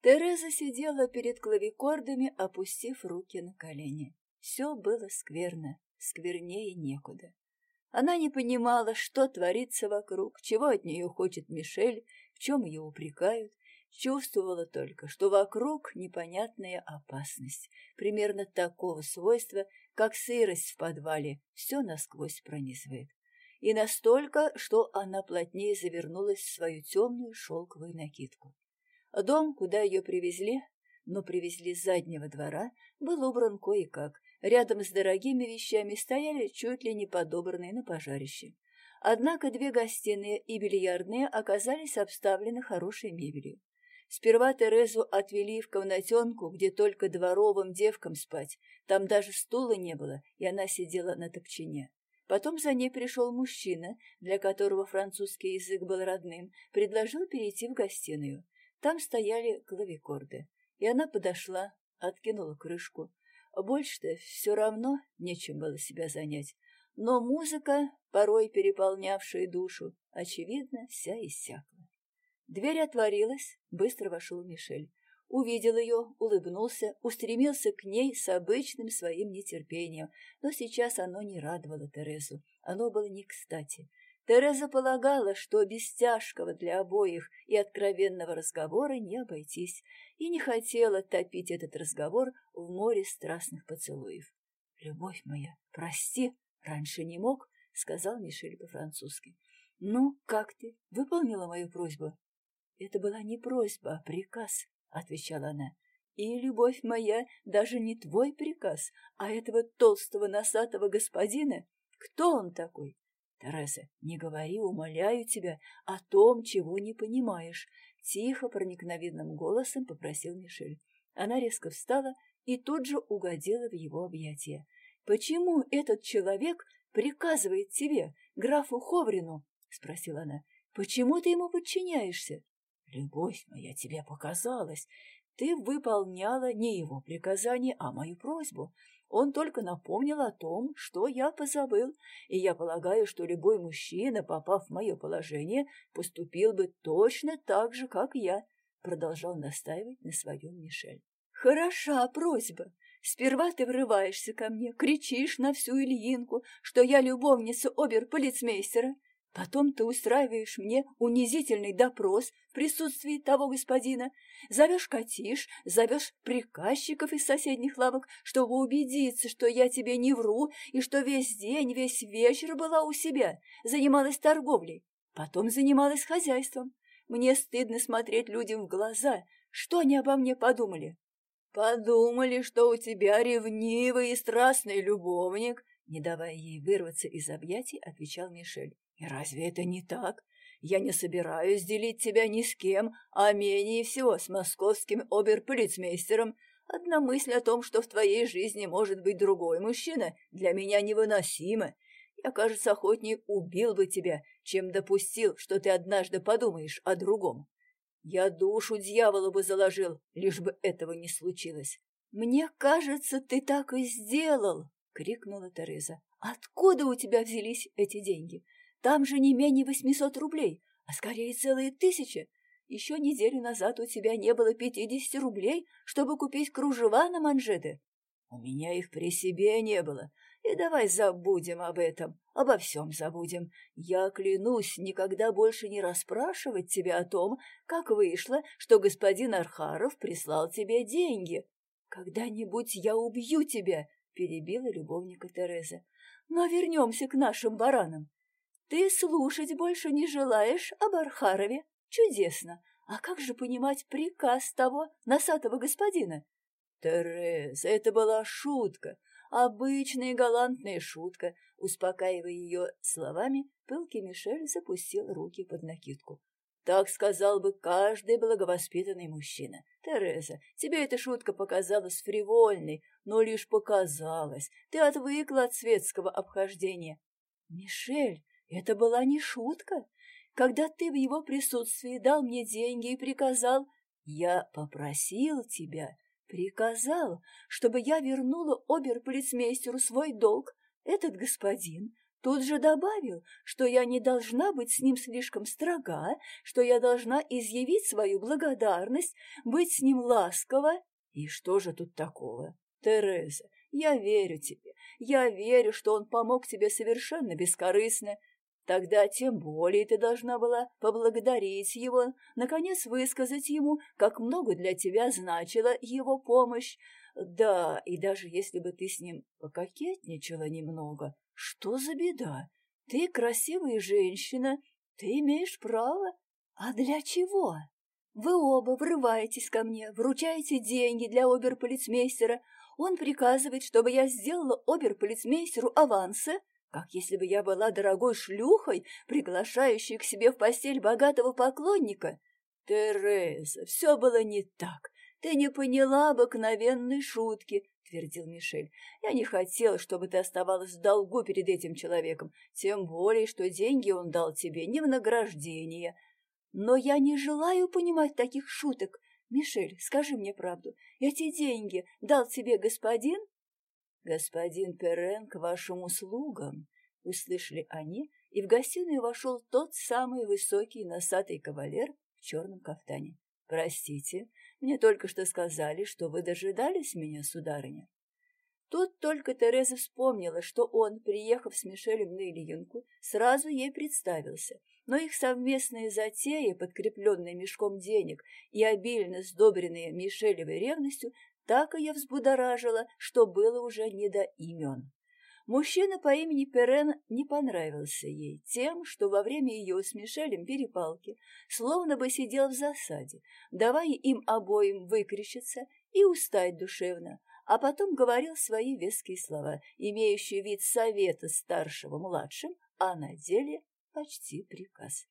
Тереза сидела перед клавикордами, опустив руки на колени. Все было скверно, сквернее некуда. Она не понимала, что творится вокруг, чего от нее хочет Мишель, в чем ее упрекают, чувствовала только, что вокруг непонятная опасность, примерно такого свойства, как сырость в подвале, все насквозь пронизывает. И настолько, что она плотнее завернулась в свою темную шелковую накидку. Дом, куда ее привезли, но привезли с заднего двора, был убран кое-как. Рядом с дорогими вещами стояли чуть ли не подобранные на пожарище. Однако две гостиные и бильярдные оказались обставлены хорошей мебелью. Сперва Терезу отвели в комнатенку, где только дворовым девкам спать. Там даже стула не было, и она сидела на топчине. Потом за ней пришел мужчина, для которого французский язык был родным, предложил перейти в гостиную. Там стояли клавикорды, и она подошла, откинула крышку. Больше-то все равно нечем было себя занять. Но музыка, порой переполнявшая душу, очевидно, вся иссякла. Дверь отворилась, быстро вошел Мишель. Увидел ее, улыбнулся, устремился к ней с обычным своим нетерпением, но сейчас оно не радовало Терезу, оно было не кстати. Тереза полагала, что без тяжкого для обоих и откровенного разговора не обойтись, и не хотела топить этот разговор в море страстных поцелуев. «Любовь моя, прости, раньше не мог», — сказал Мишель по-французски. «Ну, как ты? Выполнила мою просьбу?» «Это была не просьба, а приказ», — отвечала она. «И, любовь моя, даже не твой приказ, а этого толстого носатого господина. Кто он такой? «Тереза, не говори, умоляю тебя, о том, чего не понимаешь», — тихо, проникновенным голосом попросил Мишель. Она резко встала и тут же угодила в его объятия. «Почему этот человек приказывает тебе, графу Ховрину?» — спросила она. «Почему ты ему подчиняешься?» «Любовь моя, тебе показалась. Ты выполняла не его приказание, а мою просьбу. Он только напомнил о том, что я позабыл, и я полагаю, что любой мужчина, попав в мое положение, поступил бы точно так же, как я, — продолжал настаивать на своем Мишель. — Хороша просьба. Сперва ты врываешься ко мне, кричишь на всю Ильинку, что я любовница обер-полицмейстера, Потом ты устраиваешь мне унизительный допрос в присутствии того господина, зовешь Катиш, зовешь приказчиков из соседних лавок, чтобы убедиться, что я тебе не вру и что весь день, весь вечер была у себя, занималась торговлей, потом занималась хозяйством. Мне стыдно смотреть людям в глаза. Что они обо мне подумали? Подумали, что у тебя ревнивый и страстный любовник, не давая ей вырваться из объятий, отвечал Мишель. И разве это не так? Я не собираюсь делить тебя ни с кем, а менее всего с московским оберполицмейстером. Одна мысль о том, что в твоей жизни может быть другой мужчина, для меня невыносима. Я, кажется, охотнее убил бы тебя, чем допустил, что ты однажды подумаешь о другом. Я душу дьявола бы заложил, лишь бы этого не случилось. «Мне кажется, ты так и сделал!» — крикнула Тереза. «Откуда у тебя взялись эти деньги? Там же не менее восьмисот рублей, а скорее целые тысячи. Еще неделю назад у тебя не было пятидесяти рублей, чтобы купить кружева на манжеты. У меня их при себе не было. И давай забудем об этом, обо всем забудем. Я клянусь никогда больше не расспрашивать тебя о том, как вышло, что господин Архаров прислал тебе деньги. Когда-нибудь я убью тебя, перебила любовника Тереза. Но вернемся к нашим баранам. Ты слушать больше не желаешь об Архарове? Чудесно! А как же понимать приказ того носатого господина? Тереза, это была шутка, обычная галантная шутка. Успокаивая ее словами, пылкий Мишель запустил руки под накидку. Так сказал бы каждый благовоспитанный мужчина. Тереза, тебе эта шутка показалась фривольной, но лишь показалась. Ты отвыкла от светского обхождения. Мишель, это была не шутка. Когда ты в его присутствии дал мне деньги и приказал, я попросил тебя, приказал, чтобы я вернула оберполицмейстеру свой долг. Этот господин Тут же добавил, что я не должна быть с ним слишком строга, что я должна изъявить свою благодарность, быть с ним ласкова. И что же тут такого? Тереза, я верю тебе, я верю, что он помог тебе совершенно бескорыстно. Тогда тем более ты должна была поблагодарить его, наконец высказать ему, как много для тебя значила его помощь. Да, и даже если бы ты с ним пококетничала немного, что за беда? Ты красивая женщина, ты имеешь право. А для чего? Вы оба врываетесь ко мне, вручаете деньги для оберполицмейстера, он приказывает, чтобы я сделала оберполицмейстеру авансы, как если бы я была дорогой шлюхой, приглашающей к себе в постель богатого поклонника. Тереза, все было не так. Ты не поняла обыкновенной шутки, твердил Мишель. Я не хотел, чтобы ты оставалась в долгу перед этим человеком, тем более, что деньги он дал тебе не в награждение. Но я не желаю понимать таких шуток. Мишель, скажи мне правду. Эти деньги дал тебе господин? Господин Перен к вашим услугам, услышали они, и в гостиную вошел тот самый высокий носатый кавалер в черном кафтане. Простите, мне только что сказали, что вы дожидались меня, сударыня. Тут только Тереза вспомнила, что он, приехав с Мишелем на Ильинку, сразу ей представился, но их совместные затеи, подкрепленные мешком денег и обильно сдобренные Мишелевой ревностью, так ее взбудоражило, что было уже не до имен. Мужчина по имени Перен не понравился ей тем, что во время ее с перепалки словно бы сидел в засаде, давая им обоим выкричиться и устать душевно, а потом говорил свои веские слова, имеющие вид совета старшего младшим, а на деле почти приказ.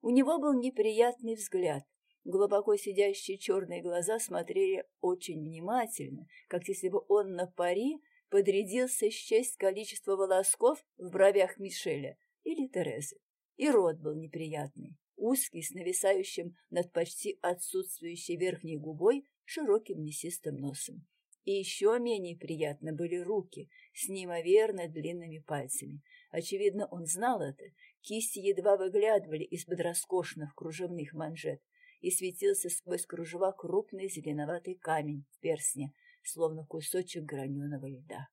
У него был неприятный взгляд, Глубоко сидящие черные глаза смотрели очень внимательно, как если бы он на пари подрядился счесть количество волосков в бровях Мишеля или Терезы. И рот был неприятный, узкий, с нависающим над почти отсутствующей верхней губой широким мясистым носом. И еще менее приятно были руки с неимоверно длинными пальцами. Очевидно, он знал это. Кисти едва выглядывали из-под роскошных кружевных манжет, и светился сквозь кружева крупный зеленоватый камень в персне, словно кусочек граненого льда.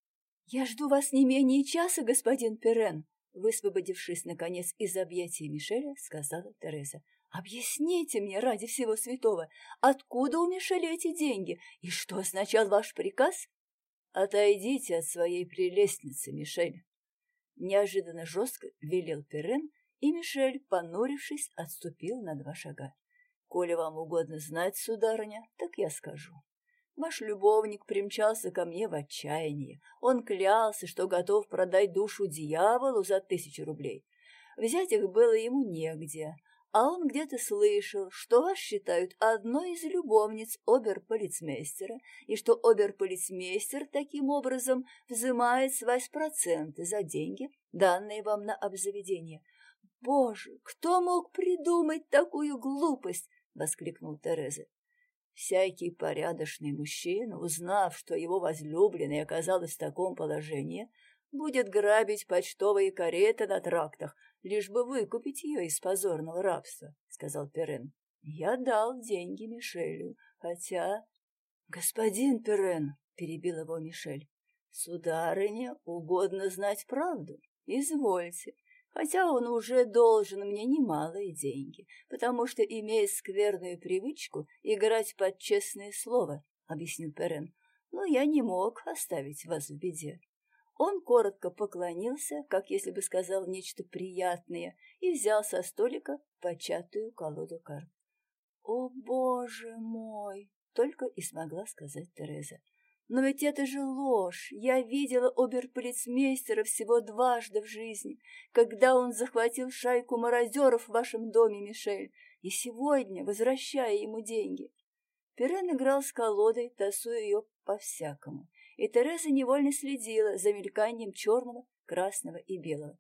«Я жду вас не менее часа, господин Перен!» Высвободившись, наконец, из объятий Мишеля, сказала Тереза. «Объясните мне, ради всего святого, откуда у Мишеля эти деньги и что означал ваш приказ?» «Отойдите от своей прелестницы, Мишель!» Неожиданно жестко велел Перен, и Мишель, понурившись, отступил на два шага. «Коли вам угодно знать, сударыня, так я скажу. Ваш любовник примчался ко мне в отчаянии. Он клялся, что готов продать душу дьяволу за тысячу рублей. Взять их было ему негде, а он где-то слышал, что вас считают одной из любовниц оберполицмейстера, и что оберполицмейстер таким образом взимает с вас проценты за деньги, данные вам на обзаведение. «Боже, кто мог придумать такую глупость?» — воскликнул Тереза. Всякий порядочный мужчина, узнав, что его возлюбленная оказалась в таком положении, будет грабить почтовые кареты на трактах, лишь бы выкупить ее из позорного рабства, — сказал Перен. Я дал деньги Мишелю, хотя... — Господин Перен, — перебил его Мишель, — сударыне угодно знать правду. Извольте, хотя он уже должен мне немалые деньги, потому что имеет скверную привычку играть под честное слово, — объяснил Перен. Но я не мог оставить вас в беде. Он коротко поклонился, как если бы сказал нечто приятное, и взял со столика початую колоду карт. «О, боже мой!» — только и смогла сказать Тереза. Но ведь это же ложь. Я видела оберполицмейстера всего дважды в жизни, когда он захватил шайку мародеров в вашем доме, Мишель, и сегодня, возвращая ему деньги. Перен играл с колодой, тасуя ее по-всякому, и Тереза невольно следила за мельканием черного, красного и белого.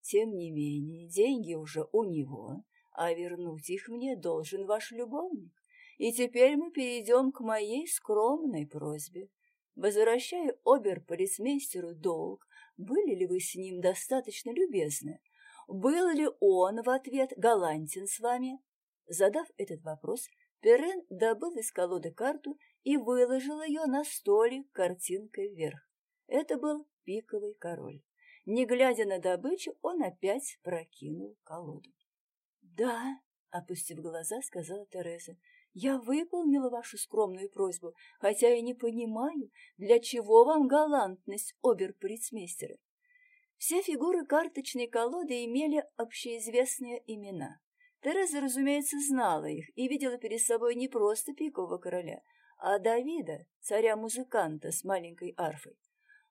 Тем не менее, деньги уже у него, а вернуть их мне должен ваш любовник. И теперь мы перейдем к моей скромной просьбе. Возвращая обер-полицмейстеру долг, Были ли вы с ним достаточно любезны? Был ли он в ответ галантен с вами? Задав этот вопрос, Перен добыл из колоды карту и выложил ее на столик картинкой вверх. Это был пиковый король. Не глядя на добычу, он опять прокинул колоду. «Да», — опустив глаза, сказала Тереза, — «я выполнила вашу скромную просьбу, хотя и не понимаю, для чего вам галантность оберполицмейстера. Все фигуры карточной колоды имели общеизвестные имена. Тереза, разумеется, знала их и видела перед собой не просто пикового короля, а Давида, царя-музыканта с маленькой арфой.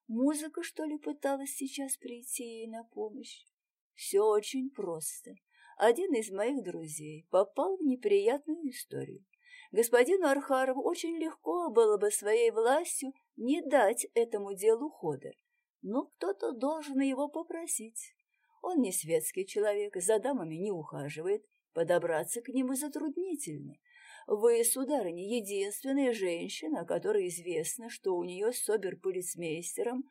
Музыка, что ли, пыталась сейчас прийти ей на помощь? Все очень просто. Один из моих друзей попал в неприятную историю. Господину Архарову очень легко было бы своей властью не дать этому делу хода, но кто-то должен его попросить. Он не светский человек, за дамами не ухаживает, подобраться к нему затруднительно. Вы, сударыня, единственная женщина, которой известно, что у нее с оберполицмейстером.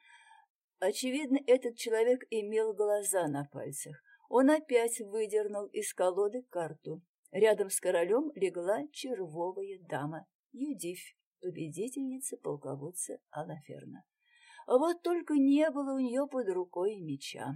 Очевидно, этот человек имел глаза на пальцах. Он опять выдернул из колоды карту. Рядом с королем легла червовая дама, Юдивь, победительница полководца Алаферна. Вот только не было у нее под рукой меча.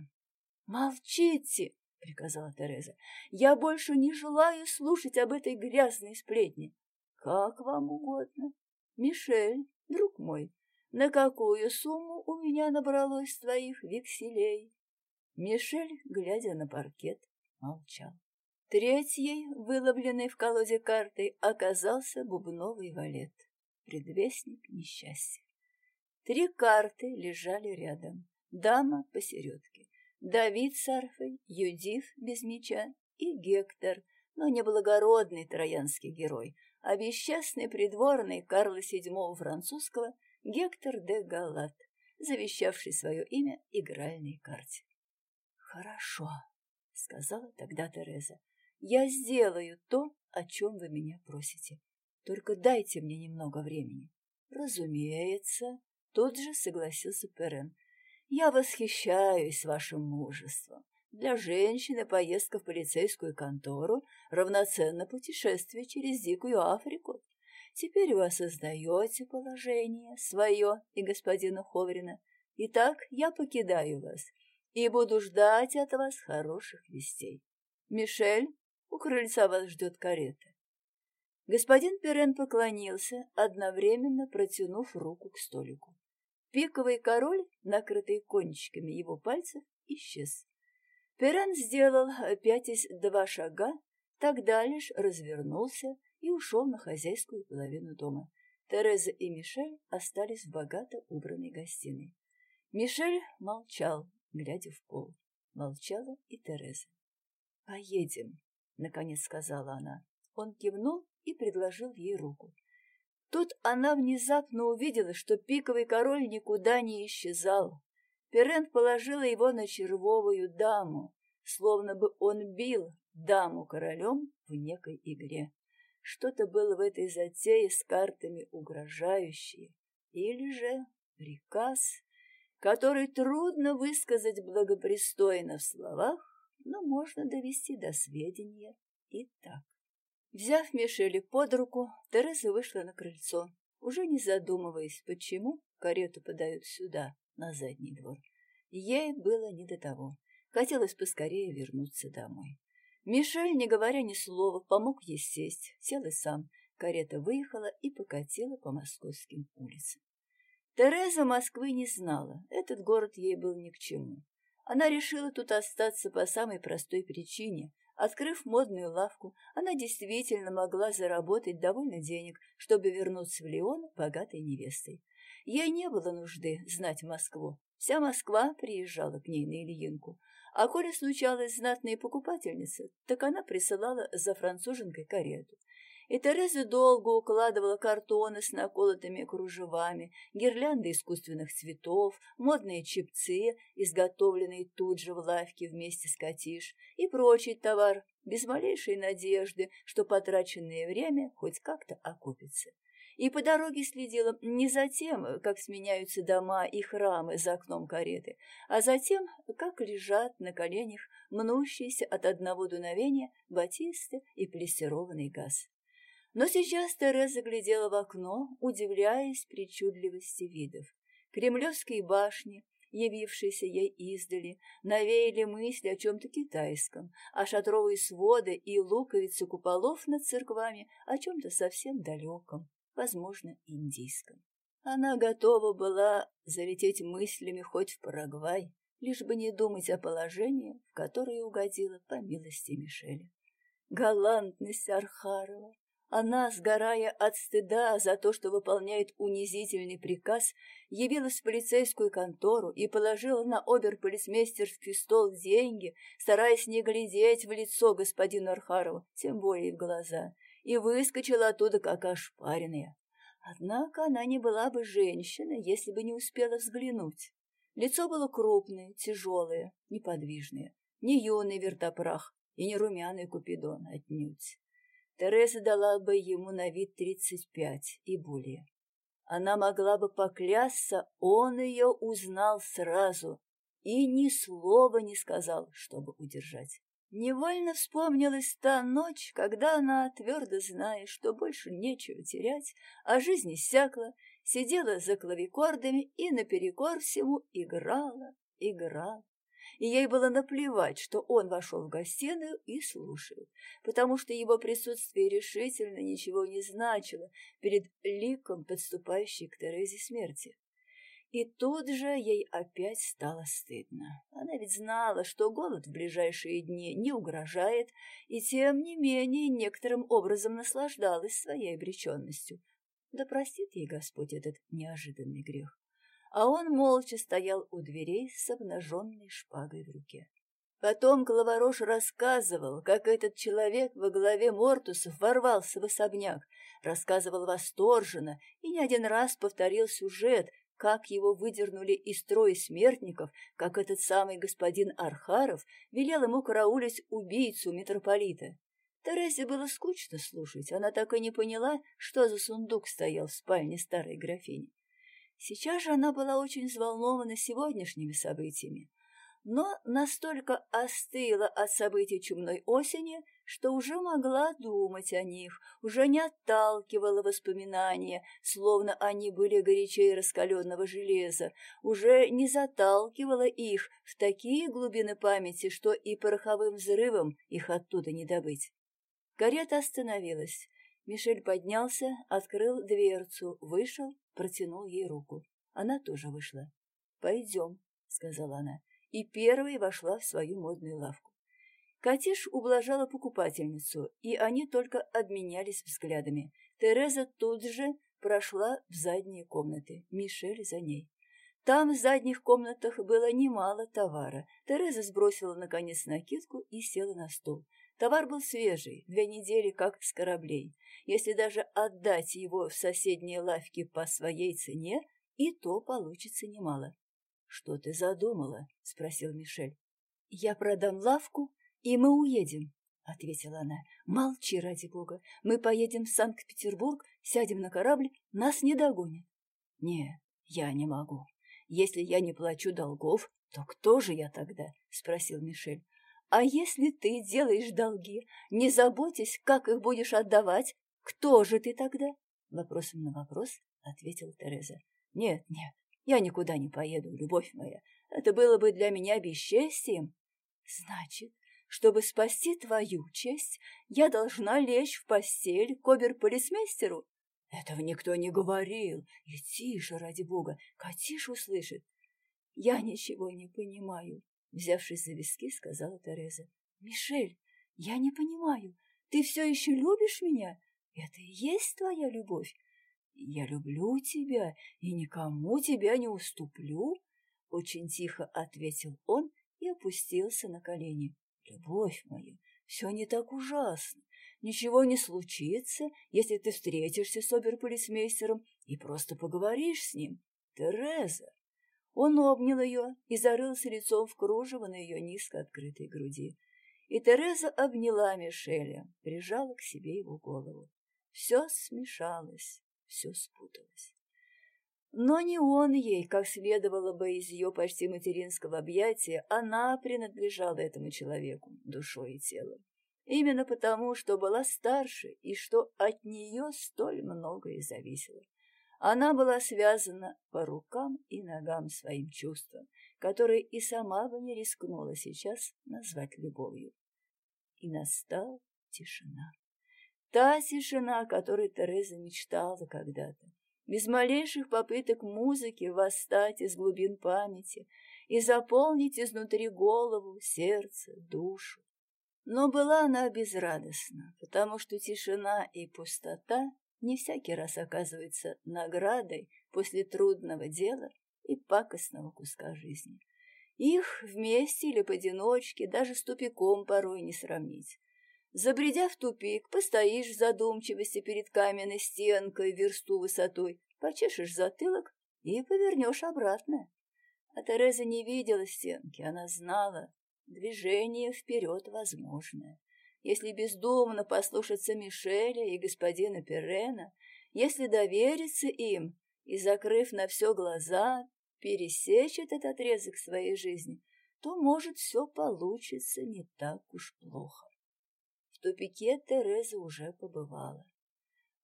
«Молчите!» — приказала Тереза. «Я больше не желаю слушать об этой грязной сплетне. Как вам угодно. Мишель, друг мой, на какую сумму у меня набралось твоих векселей?» Мишель, глядя на паркет, молчал. Третьей, выловленной в колоде картой, оказался бубновый валет, предвестник несчастья. Три карты лежали рядом, дама посередке. Давид с арфой, Юдив без меча и Гектор, но не благородный троянский герой, а бесчестный придворный Карла VII французского Гектор де Галат, завещавший свое имя игральной карте. «Хорошо», — сказала тогда Тереза, — «я сделаю то, о чем вы меня просите. Только дайте мне немного времени». «Разумеется», — тут же согласился Перен. Я восхищаюсь вашим мужеством. Для женщины поездка в полицейскую контору равноценна путешествию через Дикую Африку. Теперь вы осознаете положение свое и господина Ховрина. Итак, я покидаю вас и буду ждать от вас хороших вестей. Мишель, у крыльца вас ждет карета. Господин Перен поклонился, одновременно протянув руку к столику. Пиковый король, накрытый кончиками его пальцев, исчез. Перен сделал пятясь два шага, тогда лишь развернулся и ушел на хозяйскую половину дома. Тереза и Мишель остались в богато убранной гостиной. Мишель молчал, глядя в пол. Молчала и Тереза. «Поедем», — наконец сказала она. Он кивнул и предложил ей руку. Тут она внезапно увидела, что пиковый король никуда не исчезал. Перен положила его на червовую даму, словно бы он бил даму королем в некой игре. Что-то было в этой затее с картами угрожающее, или же приказ, который трудно высказать благопристойно в словах, но можно довести до сведения и так. Взяв Мишеле под руку, Тереза вышла на крыльцо, уже не задумываясь, почему карету подают сюда, на задний двор. Ей было не до того. Хотелось поскорее вернуться домой. Мишель, не говоря ни слова, помог ей сесть, сел и сам. Карета выехала и покатила по московским улицам. Тереза Москвы не знала, этот город ей был ни к чему. Она решила тут остаться по самой простой причине. Открыв модную лавку, она действительно могла заработать довольно денег, чтобы вернуться в Лион богатой невестой. Ей не было нужды знать Москву. Вся Москва приезжала к ней на Ильинку. А коли случалась знатная покупательница, так она присылала за француженкой карету и Тереза долго укладывала картоны с наколотыми кружевами, гирлянды искусственных цветов, модные чепцы, изготовленные тут же в лавке вместе с катиш, и прочий товар, без малейшей надежды, что потраченное время хоть как-то окупится. и по дороге следила не за тем, как сменяются дома и храмы за окном кареты, а за тем, как лежат на коленях мнущиеся от одного дуновения батисты и плессированный газ. Но сейчас Тереза глядела в окно, удивляясь причудливости видов. Кремлевские башни, явившиеся ей издали, навеяли мысли о чем-то китайском, а шатровые своды и луковицы куполов над церквами о чем-то совсем далеком, возможно, индийском. Она готова была залететь мыслями хоть в Парагвай, лишь бы не думать о положении, в которое угодила по милости Мишеля. Галантность Архарова, она, сгорая от стыда за то, что выполняет унизительный приказ, явилась в полицейскую контору и положила на оберполицмейстерский стол деньги, стараясь не глядеть в лицо господину Архарову, тем более в глаза, и выскочила оттуда как ошпаренная. Однако она не была бы женщиной, если бы не успела взглянуть. Лицо было крупное, тяжелое, неподвижное, не юный вертопрах и не румяный купидон отнюдь. Тереза дала бы ему на вид тридцать пять и более. Она могла бы поклясться, он ее узнал сразу и ни слова не сказал, чтобы удержать. Невольно вспомнилась та ночь, когда она, твердо зная, что больше нечего терять, а жизнь иссякла, сидела за клавикордами и наперекор всему играла, играла и ей было наплевать, что он вошел в гостиную и слушает, потому что его присутствие решительно ничего не значило перед ликом, подступающей к Терезе смерти. И тут же ей опять стало стыдно. Она ведь знала, что голод в ближайшие дни не угрожает, и тем не менее некоторым образом наслаждалась своей обреченностью. Да простит ей Господь этот неожиданный грех а он молча стоял у дверей с обнаженной шпагой в руке. Потом Клаварош рассказывал, как этот человек во главе Мортусов ворвался в особняк, рассказывал восторженно и не один раз повторил сюжет, как его выдернули из строя смертников, как этот самый господин Архаров велел ему караулить убийцу митрополита. Терезе было скучно слушать, она так и не поняла, что за сундук стоял в спальне старой графини. Сейчас же она была очень взволнована сегодняшними событиями, но настолько остыла от событий чумной осени, что уже могла думать о них, уже не отталкивала воспоминания, словно они были горячей раскаленного железа, уже не заталкивала их в такие глубины памяти, что и пороховым взрывом их оттуда не добыть. Карета остановилась. Мишель поднялся, открыл дверцу, вышел, протянул ей руку. Она тоже вышла. «Пойдем», — сказала она, и первой вошла в свою модную лавку. Катиш ублажала покупательницу, и они только обменялись взглядами. Тереза тут же прошла в задние комнаты, Мишель за ней. Там в задних комнатах было немало товара. Тереза сбросила, наконец, накидку и села на стол. Товар был свежий, две недели как с кораблей. Если даже отдать его в соседние лавки по своей цене, и то получится немало. — Что ты задумала? — спросил Мишель. — Я продам лавку, и мы уедем, — ответила она. — Молчи, ради бога. Мы поедем в Санкт-Петербург, сядем на корабль, нас не догонят. — Нет, я не могу. Если я не плачу долгов, то кто же я тогда? — спросил Мишель. — А если ты делаешь долги, не заботясь, как их будешь отдавать, кто же ты тогда? Вопросом на вопрос ответила Тереза. Нет, нет, я никуда не поеду, любовь моя. Это было бы для меня бесчестием. Значит, чтобы спасти твою честь, я должна лечь в постель к оберполицмейстеру? Этого никто не говорил. И тише, ради бога, Катиш услышит. Я ничего не понимаю, взявшись за виски, сказала Тереза. Мишель, я не понимаю. Ты все еще любишь меня? Это и есть твоя любовь? «Я люблю тебя и никому тебя не уступлю», — очень тихо ответил он и опустился на колени. «Любовь моя, все не так ужасно. Ничего не случится, если ты встретишься с оберполицмейстером и просто поговоришь с ним. Тереза!» Он обнял ее и зарылся лицом в кружево на ее низко открытой груди. И Тереза обняла Мишеля, прижала к себе его голову. Все смешалось. все спуталось. Но не он ей, как следовало бы из ее почти материнского объятия, она принадлежала этому человеку душой и телом. Именно потому, что была старше и что от нее столь многое зависело. Она была связана по рукам и ногам своим чувством, которые и сама бы не рискнула сейчас назвать любовью. И настала тишина. Та тишина, о которой Тереза мечтала когда-то без малейших попыток музыки восстать из глубин памяти и заполнить изнутри голову, сердце, душу. Но была она безрадостна, потому что тишина и пустота не всякий раз оказываются наградой после трудного дела и пакостного куска жизни. Их вместе или поодиночке даже с тупиком порой не сравнить. Забредя в тупик, постоишь в задумчивости перед каменной стенкой версту высотой, почешешь затылок и повернешь обратно. А Тереза не видела стенки, она знала, движение вперед возможное. Если бездумно послушаться Мишеля и господина Перена, если довериться им и, закрыв на все глаза, пересечь этот отрезок своей жизни, то, может, все получится не так уж плохо тупике Тереза уже побывала.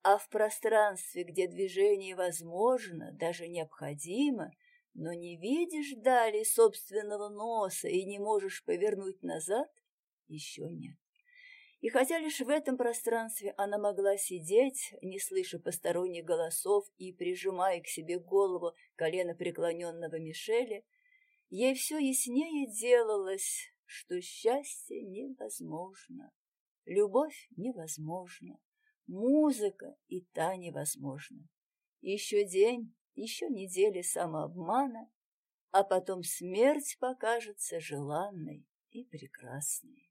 А в пространстве, где движение возможно, даже необходимо, но не видишь дали собственного носа и не можешь повернуть назад, еще нет. И хотя лишь в этом пространстве она могла сидеть, не слыша посторонних голосов и прижимая к себе голову колено преклоненного Мишеля, ей все яснее делалось, что счастье невозможно. Любовь невозможна, музыка и та невозможна. Еще день, еще недели самообмана, а потом смерть покажется желанной и прекрасной.